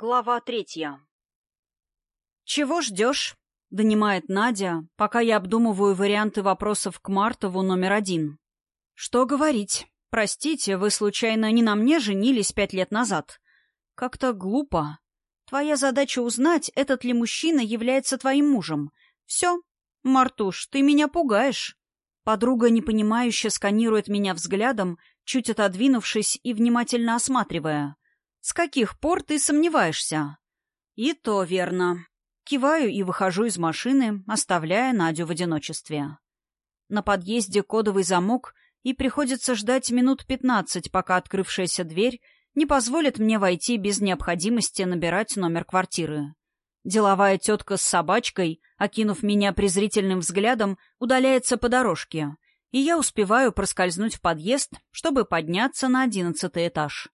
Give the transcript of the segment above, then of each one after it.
Глава третья. «Чего ждешь?» — донимает Надя, пока я обдумываю варианты вопросов к Мартову номер один. «Что говорить? Простите, вы случайно не на мне женились пять лет назад? Как-то глупо. Твоя задача узнать, этот ли мужчина является твоим мужем. Все. Мартуш, ты меня пугаешь». Подруга непонимающе сканирует меня взглядом, чуть отодвинувшись и внимательно осматривая. «С каких пор ты сомневаешься?» «И то верно». Киваю и выхожу из машины, оставляя Надю в одиночестве. На подъезде кодовый замок, и приходится ждать минут пятнадцать, пока открывшаяся дверь не позволит мне войти без необходимости набирать номер квартиры. Деловая тетка с собачкой, окинув меня презрительным взглядом, удаляется по дорожке, и я успеваю проскользнуть в подъезд, чтобы подняться на одиннадцатый этаж.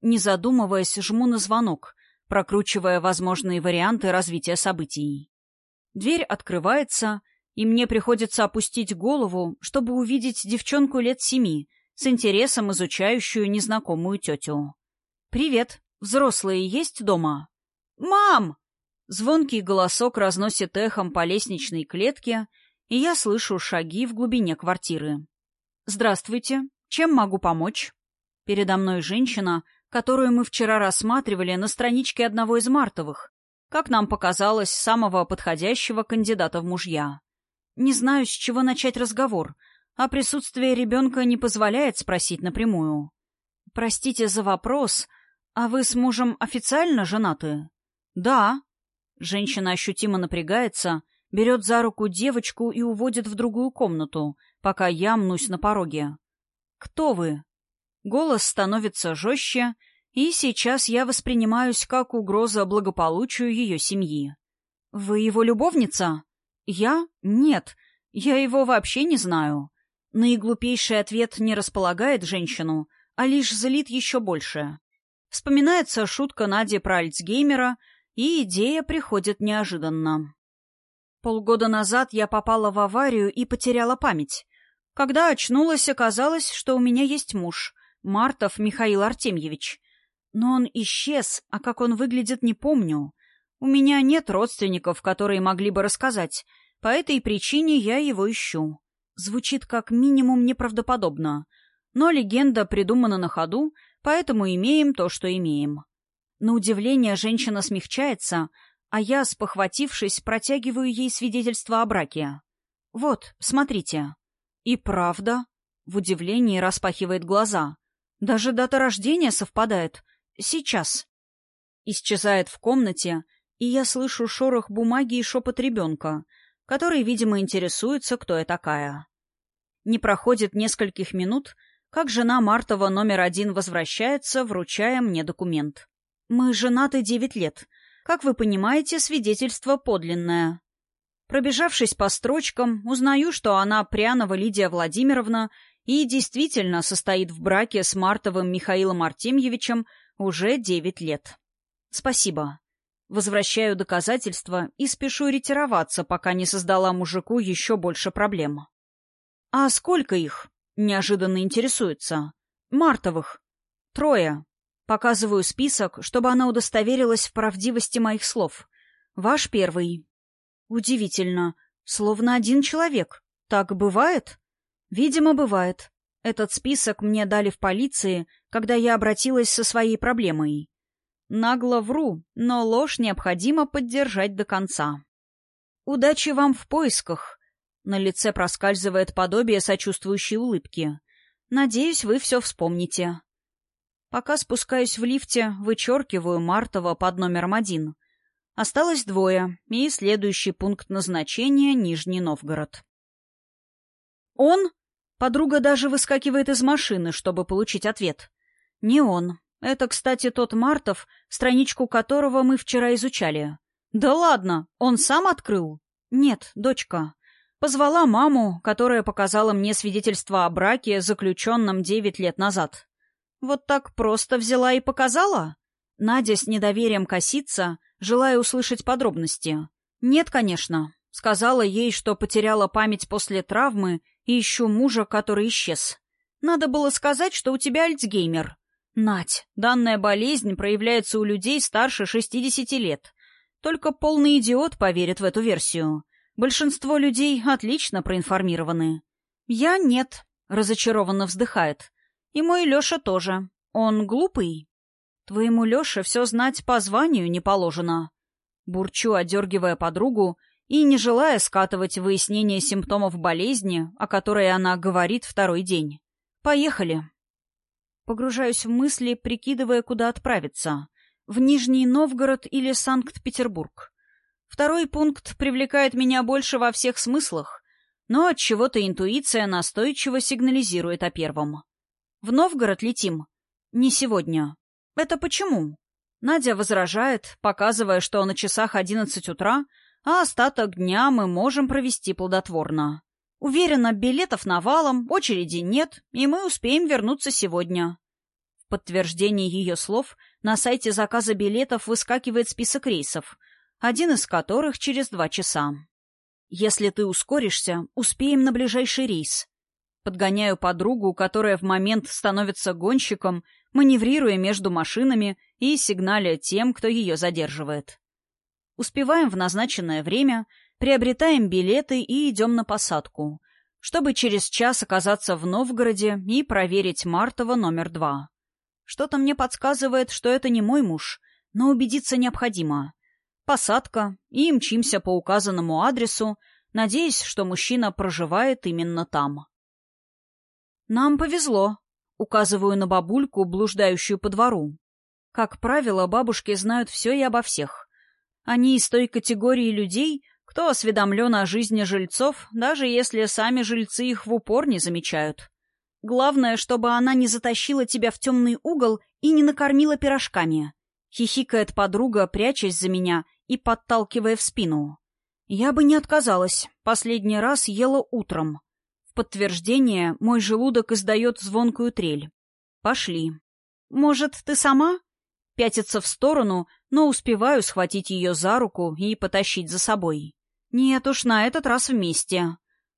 Не задумываясь, жму на звонок, прокручивая возможные варианты развития событий. Дверь открывается, и мне приходится опустить голову, чтобы увидеть девчонку лет семи, с интересом изучающую незнакомую тетю. «Привет. Взрослые есть дома?» «Мам!» Звонкий голосок разносит эхом по лестничной клетке, и я слышу шаги в глубине квартиры. «Здравствуйте. Чем могу помочь?» Передо мной женщина — которую мы вчера рассматривали на страничке одного из Мартовых, как нам показалось, самого подходящего кандидата в мужья. Не знаю, с чего начать разговор, а присутствие ребенка не позволяет спросить напрямую. «Простите за вопрос, а вы с мужем официально женаты?» «Да». Женщина ощутимо напрягается, берет за руку девочку и уводит в другую комнату, пока я мнусь на пороге. «Кто вы?» Голос становится жестче, и сейчас я воспринимаюсь как угроза благополучию ее семьи. «Вы его любовница?» «Я? Нет. Я его вообще не знаю». Наиглупейший ответ не располагает женщину, а лишь злит еще больше. Вспоминается шутка Нади про Альцгеймера, и идея приходит неожиданно. Полгода назад я попала в аварию и потеряла память. Когда очнулась, оказалось, что у меня есть муж, Мартов Михаил Артемьевич. Но он исчез, а как он выглядит, не помню. У меня нет родственников, которые могли бы рассказать. По этой причине я его ищу. Звучит как минимум неправдоподобно. Но легенда придумана на ходу, поэтому имеем то, что имеем. На удивление женщина смягчается, а я, спохватившись, протягиваю ей свидетельство о браке. «Вот, смотрите». «И правда?» — в удивлении распахивает глаза. Даже дата рождения совпадает. Сейчас. Исчезает в комнате, и я слышу шорох бумаги и шепот ребенка, который, видимо, интересуется, кто я такая. Не проходит нескольких минут, как жена Мартова номер один возвращается, вручая мне документ. Мы женаты девять лет. Как вы понимаете, свидетельство подлинное. Пробежавшись по строчкам, узнаю, что она Прянова Лидия Владимировна и действительно состоит в браке с Мартовым Михаилом Артемьевичем уже девять лет. Спасибо. Возвращаю доказательства и спешу ретироваться, пока не создала мужику еще больше проблем. «А сколько их?» — неожиданно интересуется. «Мартовых. Трое. Показываю список, чтобы она удостоверилась в правдивости моих слов. Ваш первый. Удивительно. Словно один человек. Так бывает?» Видимо, бывает. Этот список мне дали в полиции, когда я обратилась со своей проблемой. Нагло вру, но ложь необходимо поддержать до конца. Удачи вам в поисках. На лице проскальзывает подобие сочувствующей улыбки. Надеюсь, вы все вспомните. Пока спускаюсь в лифте, вычеркиваю Мартова под номером один. Осталось двое, и следующий пункт назначения — Нижний Новгород. «Он?» Подруга даже выскакивает из машины, чтобы получить ответ. Не он. Это, кстати, тот Мартов, страничку которого мы вчера изучали. Да ладно, он сам открыл? Нет, дочка. Позвала маму, которая показала мне свидетельство о браке, заключенном девять лет назад. Вот так просто взяла и показала? Надя с недоверием косится, желая услышать подробности. Нет, конечно. Сказала ей, что потеряла память после травмы и ищу мужа, который исчез. Надо было сказать, что у тебя Альцгеймер. Нать, данная болезнь проявляется у людей старше 60 лет. Только полный идиот поверит в эту версию. Большинство людей отлично проинформированы. Я нет, разочарованно вздыхает. И мой Леша тоже. Он глупый. Твоему Леше все знать по званию не положено. Бурчу, одергивая подругу и не желая скатывать выяснение симптомов болезни, о которой она говорит второй день. Поехали. Погружаюсь в мысли, прикидывая, куда отправиться. В Нижний Новгород или Санкт-Петербург. Второй пункт привлекает меня больше во всех смыслах, но от чего-то интуиция настойчиво сигнализирует о первом. В Новгород летим? Не сегодня. Это почему? Надя возражает, показывая, что на часах одиннадцать утра, а остаток дня мы можем провести плодотворно. Уверена, билетов навалом, очереди нет, и мы успеем вернуться сегодня. В подтверждение ее слов на сайте заказа билетов выскакивает список рейсов, один из которых через два часа. Если ты ускоришься, успеем на ближайший рейс. Подгоняю подругу, которая в момент становится гонщиком, маневрируя между машинами и сигналя тем, кто ее задерживает. Успеваем в назначенное время — приобретаем билеты и идем на посадку, чтобы через час оказаться в Новгороде и проверить Мартова номер два. Что-то мне подсказывает, что это не мой муж, но убедиться необходимо. Посадка, и мчимся по указанному адресу, надеясь, что мужчина проживает именно там. «Нам повезло», — указываю на бабульку, блуждающую по двору. Как правило, бабушки знают все и обо всех. Они из той категории людей, кто осведомлен о жизни жильцов, даже если сами жильцы их в упор не замечают? Главное, чтобы она не затащила тебя в темный угол и не накормила пирожками. Хихикает подруга, прячась за меня и подталкивая в спину. Я бы не отказалась. Последний раз ела утром. В подтверждение мой желудок издает звонкую трель. Пошли. Может, ты сама? Пятится в сторону, но успеваю схватить ее за руку и потащить за собой. Нет уж, на этот раз вместе.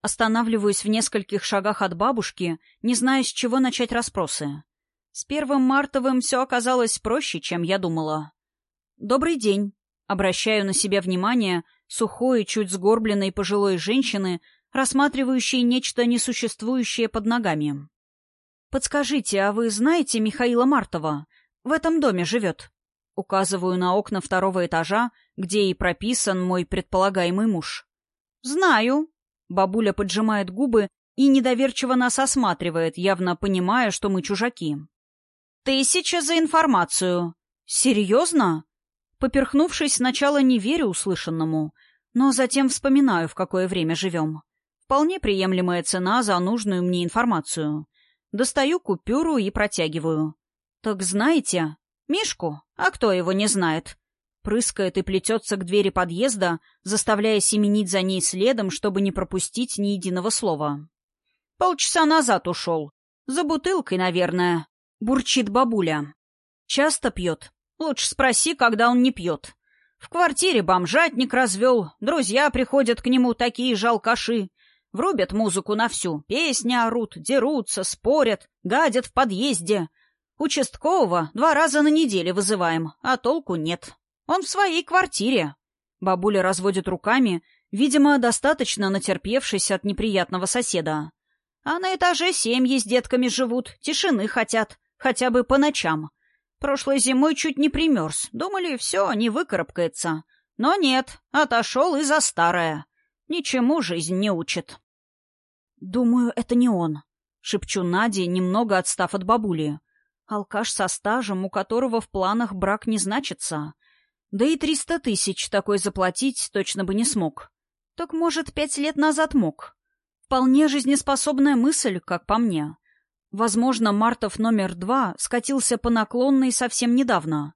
Останавливаюсь в нескольких шагах от бабушки, не зная, с чего начать расспросы. С первым мартовым все оказалось проще, чем я думала. «Добрый день». Обращаю на себя внимание сухой, чуть сгорбленной пожилой женщины, рассматривающей нечто несуществующее под ногами. «Подскажите, а вы знаете Михаила Мартова? В этом доме живет?» Указываю на окна второго этажа, где и прописан мой предполагаемый муж. «Знаю». Бабуля поджимает губы и недоверчиво нас осматривает, явно понимая, что мы чужаки. «Тысяча за информацию». «Серьезно?» Поперхнувшись, сначала не верю услышанному, но затем вспоминаю, в какое время живем. Вполне приемлемая цена за нужную мне информацию. Достаю купюру и протягиваю. «Так знаете?» «Мишку? А кто его не знает?» Прыскает и плетется к двери подъезда, заставляя семенить за ней следом, чтобы не пропустить ни единого слова. «Полчаса назад ушел. За бутылкой, наверное», — бурчит бабуля. «Часто пьет? Лучше спроси, когда он не пьет. В квартире бомжатник развел, друзья приходят к нему такие жалкаши. Врубят музыку на всю, песни орут, дерутся, спорят, гадят в подъезде». Участкового два раза на неделю вызываем, а толку нет. Он в своей квартире. Бабуля разводит руками, видимо, достаточно натерпевшись от неприятного соседа. А на этаже семьи с детками живут, тишины хотят, хотя бы по ночам. Прошлой зимой чуть не примерз, думали, все, не выкарабкается. Но нет, отошел и за старое. Ничему жизнь не учит. «Думаю, это не он», — шепчу Наде, немного отстав от бабули. Алкаш со стажем, у которого в планах брак не значится. Да и триста тысяч такой заплатить точно бы не смог. Так, может, пять лет назад мог. Вполне жизнеспособная мысль, как по мне. Возможно, Мартов номер два скатился по наклонной совсем недавно.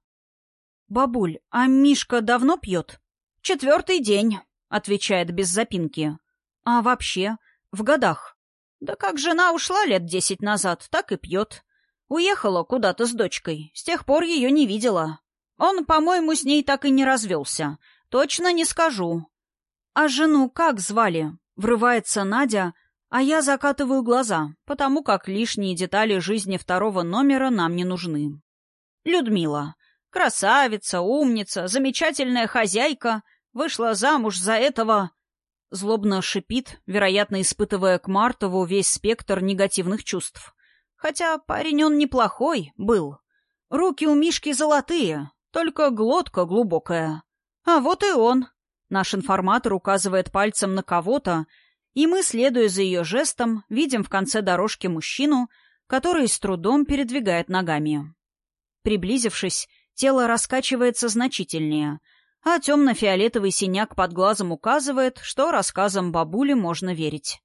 «Бабуль, а Мишка давно пьет?» «Четвертый день», — отвечает без запинки. «А вообще? В годах?» «Да как жена ушла лет десять назад, так и пьет. Уехала куда-то с дочкой. С тех пор ее не видела. Он, по-моему, с ней так и не развелся. Точно не скажу. А жену как звали? Врывается Надя, А я закатываю глаза, потому как лишние детали жизни второго номера нам не нужны. Людмила. Красавица, умница, замечательная хозяйка. Вышла замуж за этого... Злобно шипит, вероятно, испытывая к Мартову весь спектр негативных чувств. Хотя парень он неплохой был. Руки у Мишки золотые, только глотка глубокая. А вот и он. Наш информатор указывает пальцем на кого-то, и мы, следуя за ее жестом, видим в конце дорожки мужчину, который с трудом передвигает ногами. Приблизившись, тело раскачивается значительнее, а темно-фиолетовый синяк под глазом указывает, что рассказам бабули можно верить.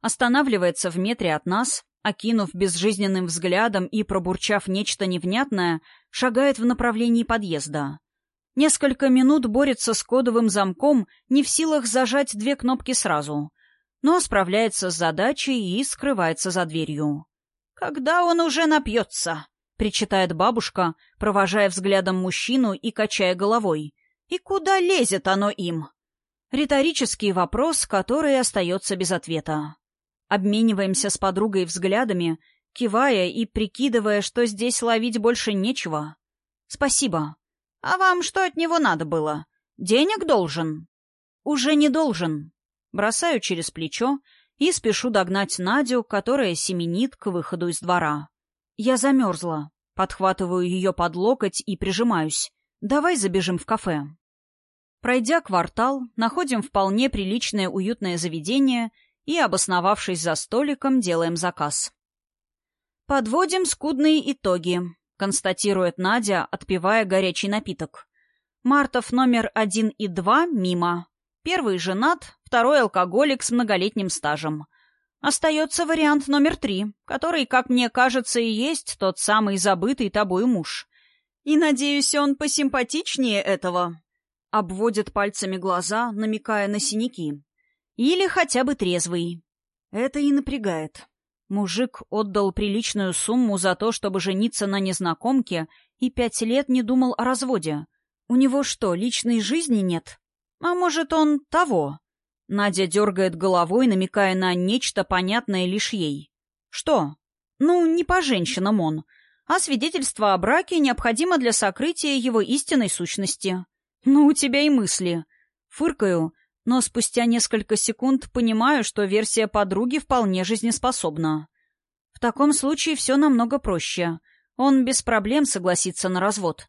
Останавливается в метре от нас, окинув безжизненным взглядом и пробурчав нечто невнятное, шагает в направлении подъезда. Несколько минут борется с кодовым замком, не в силах зажать две кнопки сразу, но справляется с задачей и скрывается за дверью. «Когда он уже напьется?» — причитает бабушка, провожая взглядом мужчину и качая головой. «И куда лезет оно им?» Риторический вопрос, который остается без ответа. Обмениваемся с подругой взглядами, кивая и прикидывая, что здесь ловить больше нечего. «Спасибо», «А вам что от него надо было? Денег должен?» «Уже не должен». Бросаю через плечо и спешу догнать Надю, которая семенит к выходу из двора. Я замерзла. Подхватываю ее под локоть и прижимаюсь. «Давай забежим в кафе». Пройдя квартал, находим вполне приличное уютное заведение и, обосновавшись за столиком, делаем заказ. Подводим скудные итоги констатирует Надя, отпивая горячий напиток. Мартов номер один и два мимо. Первый женат, второй алкоголик с многолетним стажем. Остается вариант номер три, который, как мне кажется, и есть тот самый забытый тобой муж. И, надеюсь, он посимпатичнее этого. Обводит пальцами глаза, намекая на синяки. Или хотя бы трезвый. Это и напрягает. Мужик отдал приличную сумму за то, чтобы жениться на незнакомке, и пять лет не думал о разводе. У него что, личной жизни нет? А может, он того? Надя дергает головой, намекая на нечто понятное лишь ей. Что? Ну, не по женщинам он, а свидетельство о браке необходимо для сокрытия его истинной сущности. Ну, у тебя и мысли. Фыркаю, но спустя несколько секунд понимаю, что версия подруги вполне жизнеспособна. В таком случае все намного проще. Он без проблем согласится на развод.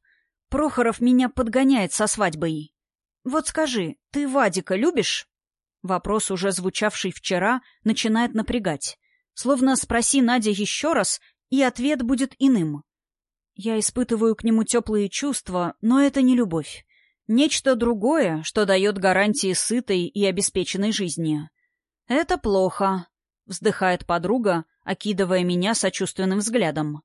Прохоров меня подгоняет со свадьбой. Вот скажи, ты Вадика любишь? Вопрос, уже звучавший вчера, начинает напрягать. Словно спроси Надя еще раз, и ответ будет иным. Я испытываю к нему теплые чувства, но это не любовь. Нечто другое, что дает гарантии сытой и обеспеченной жизни. «Это плохо», — вздыхает подруга, окидывая меня сочувственным взглядом.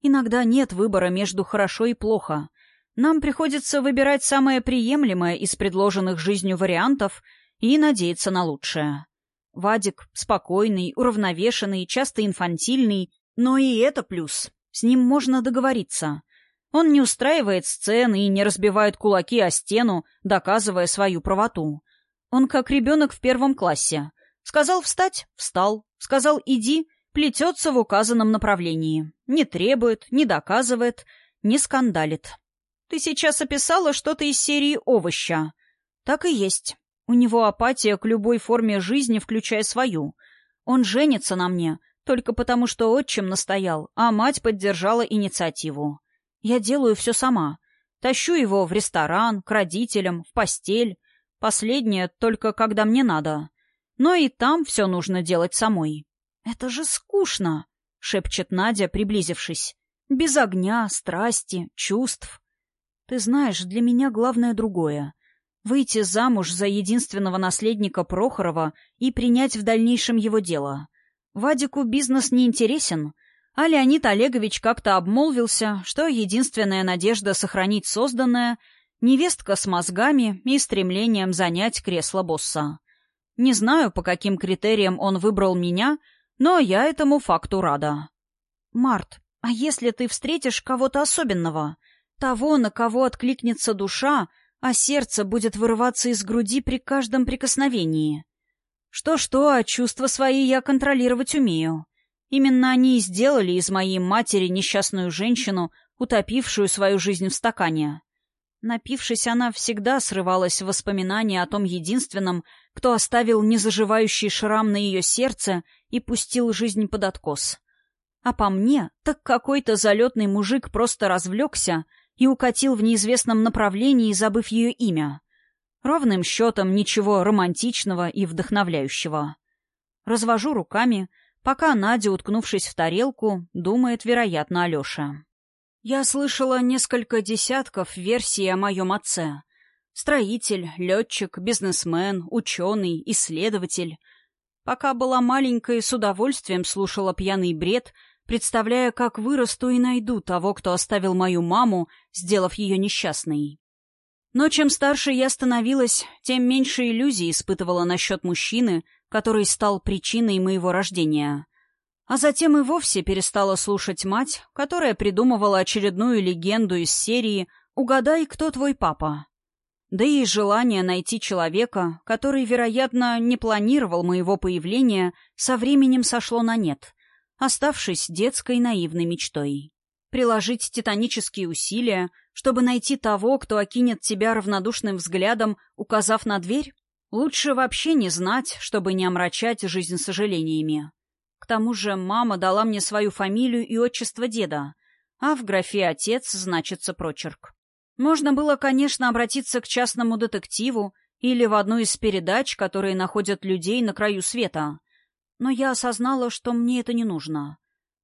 «Иногда нет выбора между хорошо и плохо. Нам приходится выбирать самое приемлемое из предложенных жизнью вариантов и надеяться на лучшее. Вадик спокойный, уравновешенный, часто инфантильный, но и это плюс. С ним можно договориться. Он не устраивает сцены и не разбивает кулаки о стену, доказывая свою правоту. Он как ребенок в первом классе. Сказал встать — встал. Сказал иди — плетется в указанном направлении. Не требует, не доказывает, не скандалит. Ты сейчас описала что-то из серии «Овоща». Так и есть. У него апатия к любой форме жизни, включая свою. Он женится на мне, только потому что отчим настоял, а мать поддержала инициативу. Я делаю все сама. Тащу его в ресторан, к родителям, в постель. Последнее только когда мне надо. Но и там все нужно делать самой. «Это же скучно!» — шепчет Надя, приблизившись. «Без огня, страсти, чувств. Ты знаешь, для меня главное другое. Выйти замуж за единственного наследника Прохорова и принять в дальнейшем его дело. Вадику бизнес не интересен, а Леонид Олегович как-то обмолвился, что единственная надежда сохранить созданное — невестка с мозгами и стремлением занять кресло босса. Не знаю, по каким критериям он выбрал меня, но я этому факту рада. «Март, а если ты встретишь кого-то особенного? Того, на кого откликнется душа, а сердце будет вырываться из груди при каждом прикосновении?» Что-что, а чувства свои я контролировать умею. Именно они и сделали из моей матери несчастную женщину, утопившую свою жизнь в стакане. Напившись, она всегда срывалась в воспоминания о том единственном, кто оставил незаживающий шрам на ее сердце и пустил жизнь под откос. А по мне, так какой-то залетный мужик просто развлекся и укатил в неизвестном направлении, забыв ее имя. Ровным счетом ничего романтичного и вдохновляющего. Развожу руками, пока Надя, уткнувшись в тарелку, думает, вероятно, Алёша. Я слышала несколько десятков версий о моем отце. Строитель, летчик, бизнесмен, ученый, исследователь. Пока была маленькой, с удовольствием слушала пьяный бред, представляя, как вырасту и найду того, кто оставил мою маму, сделав ее несчастной. Но чем старше я становилась, тем меньше иллюзий испытывала насчет мужчины, который стал причиной моего рождения. А затем и вовсе перестала слушать мать, которая придумывала очередную легенду из серии «Угадай, кто твой папа». Да и желание найти человека, который, вероятно, не планировал моего появления, со временем сошло на нет, оставшись детской наивной мечтой. Приложить титанические усилия, чтобы найти того, кто окинет тебя равнодушным взглядом, указав на дверь? Лучше вообще не знать, чтобы не омрачать жизнь сожалениями. К тому же мама дала мне свою фамилию и отчество деда, а в графе «отец» значится прочерк. Можно было, конечно, обратиться к частному детективу или в одну из передач, которые находят людей на краю света. Но я осознала, что мне это не нужно.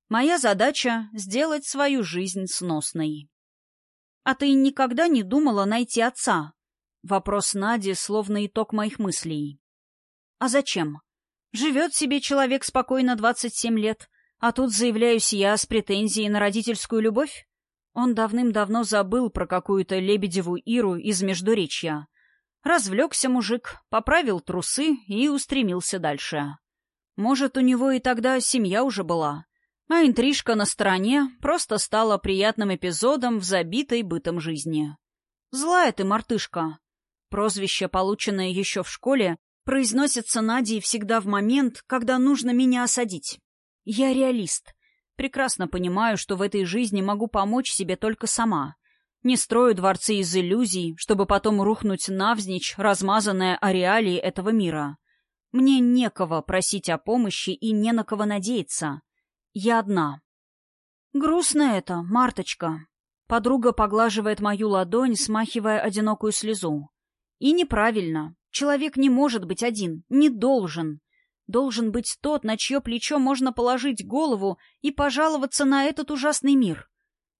Моя задача — сделать свою жизнь сносной. «А ты никогда не думала найти отца?» Вопрос Нади словно итог моих мыслей. А зачем? Живет себе человек спокойно 27 лет, а тут заявляюсь я с претензией на родительскую любовь? Он давным-давно забыл про какую-то лебедеву Иру из Междуречья. Развлекся мужик, поправил трусы и устремился дальше. Может, у него и тогда семья уже была, а интрижка на стороне просто стала приятным эпизодом в забитой бытом жизни. Злая ты, мартышка. Прозвище, полученное еще в школе, произносится Надей всегда в момент, когда нужно меня осадить. Я реалист. Прекрасно понимаю, что в этой жизни могу помочь себе только сама. Не строю дворцы из иллюзий, чтобы потом рухнуть навзничь, размазанная о реалии этого мира. Мне некого просить о помощи и не на кого надеяться. Я одна. Грустно это, Марточка. Подруга поглаживает мою ладонь, смахивая одинокую слезу. И неправильно. Человек не может быть один, не должен. Должен быть тот, на чье плечо можно положить голову и пожаловаться на этот ужасный мир.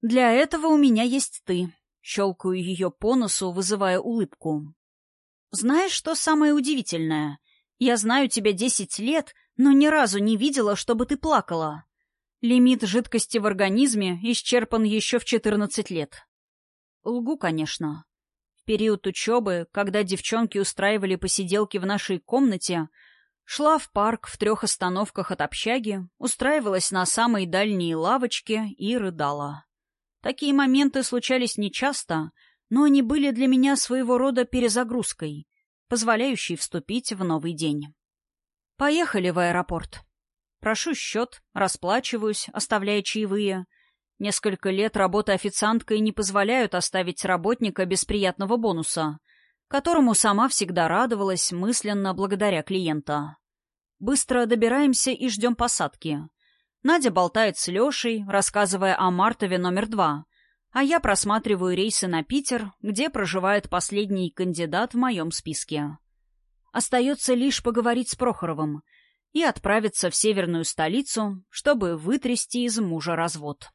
Для этого у меня есть ты. Щелкаю ее по носу, вызывая улыбку. Знаешь, что самое удивительное? Я знаю тебя десять лет, но ни разу не видела, чтобы ты плакала. Лимит жидкости в организме исчерпан еще в четырнадцать лет. Лгу, конечно период учебы, когда девчонки устраивали посиделки в нашей комнате, шла в парк в трех остановках от общаги, устраивалась на самой дальней лавочке и рыдала. Такие моменты случались нечасто, но они были для меня своего рода перезагрузкой, позволяющей вступить в новый день. Поехали в аэропорт. Прошу счет, расплачиваюсь, оставляя чаевые — Несколько лет работы официанткой не позволяют оставить работника без приятного бонуса, которому сама всегда радовалась мысленно благодаря клиента. Быстро добираемся и ждем посадки. Надя болтает с Лешей, рассказывая о Мартове номер два, а я просматриваю рейсы на Питер, где проживает последний кандидат в моем списке. Остается лишь поговорить с Прохоровым и отправиться в северную столицу, чтобы вытрясти из мужа развод.